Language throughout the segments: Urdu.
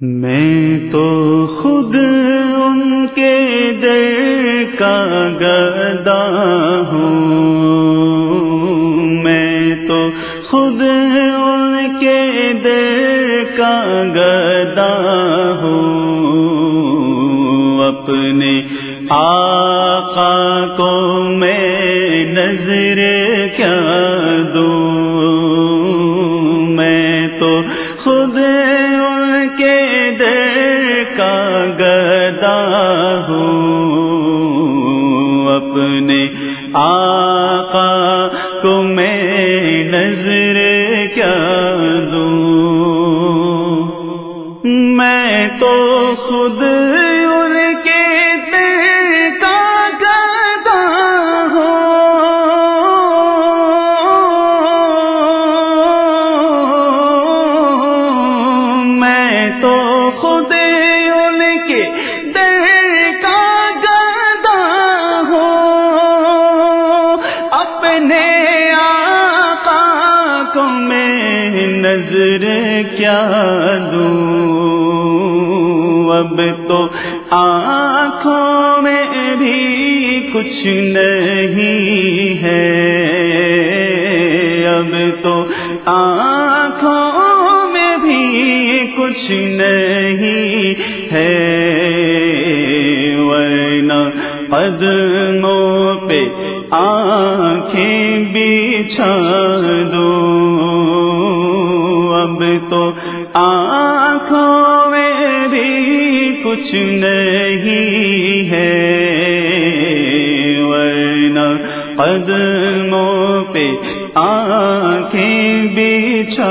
میں تو خود ان کے در کا گدا ہوں۔ میں تو خود ان کے در کا گدا ہوں۔ اپنے آ آقا کو میں نظر کیا نظر کیا دوں؟ اب تو آنکھوں میں بھی کچھ نہیں ہے۔ اب تو آنکھوں میں بھی کچھ نہیں ہے۔ ورنہ قدموں پہ آنکھیں بچھا دو کچھ نہیں ہے ورنہ قدموں پہ آنکھیں بچھا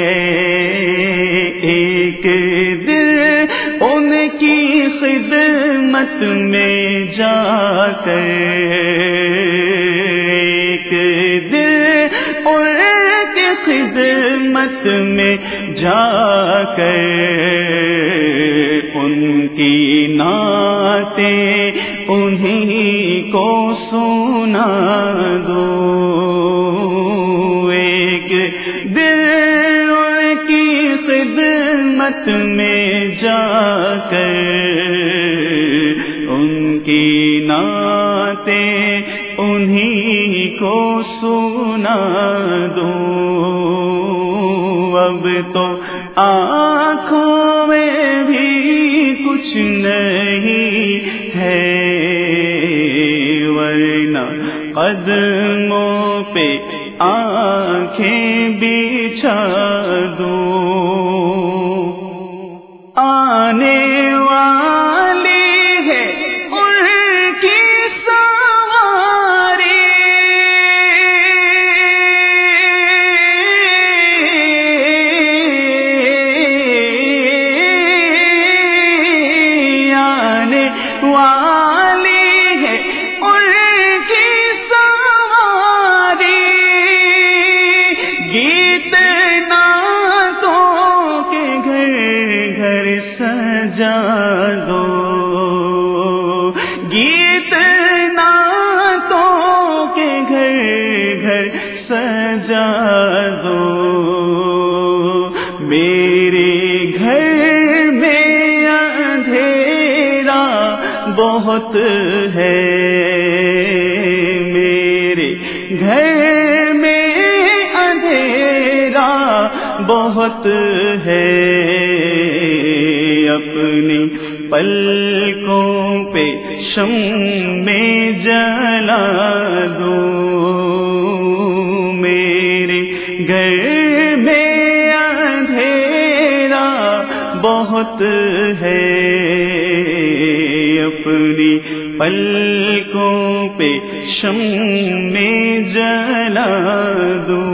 خدمت میں جا کر ایک دل ان کی خدمت میں جا کر ان کی نعتیں انہیں کو سنا دو۔ ایک دل کی خدمت میں جا کر کی نعتیں انہیں کو سنا دو اب تو آنکھوں میں بھی کچھ نہیں ہے، ورنہ قدموں پہ آنکھیں بچھا دو آنے سجا دو گیت ناتوں کے گھر گھر سجا دو۔ میرے گھر میں اندھیرا بہت ہے۔ بہت ہے اپنی پلکوں پہ شم میں جلا دو میرے گھر میں اندھیرا بہت ہے اپنی پلکوں پہ شم میں جلا دوں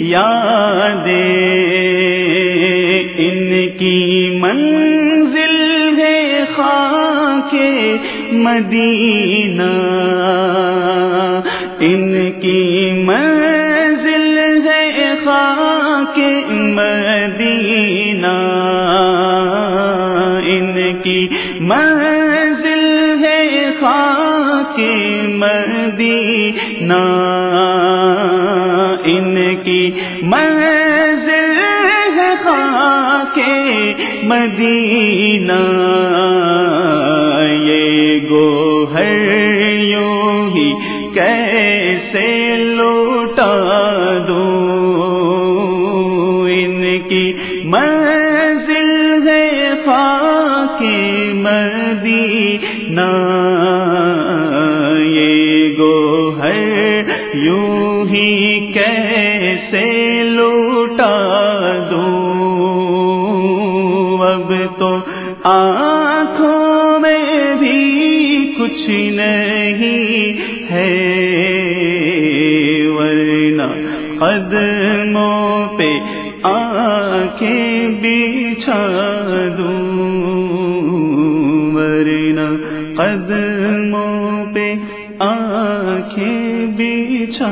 یادیں۔ ان کی منزل ہے خاک مدینہ۔ ان کی منزل ہے خاک مدینہ۔ ان کی منزل ہے خاک مدینہ۔ ان کی منزل ہے خاک مدینہ۔ یہ گوہر یوں ہی کیسے لوٹا دوں؟ ان کی منزل ہے خاک مدینہ۔ آنکھوں میں بھی کچھ نہیں ہے، ورنہ قدموں پہ آنکھیں بچھا دوں۔ ورنہ قدموں پہ آنکھیں بچھا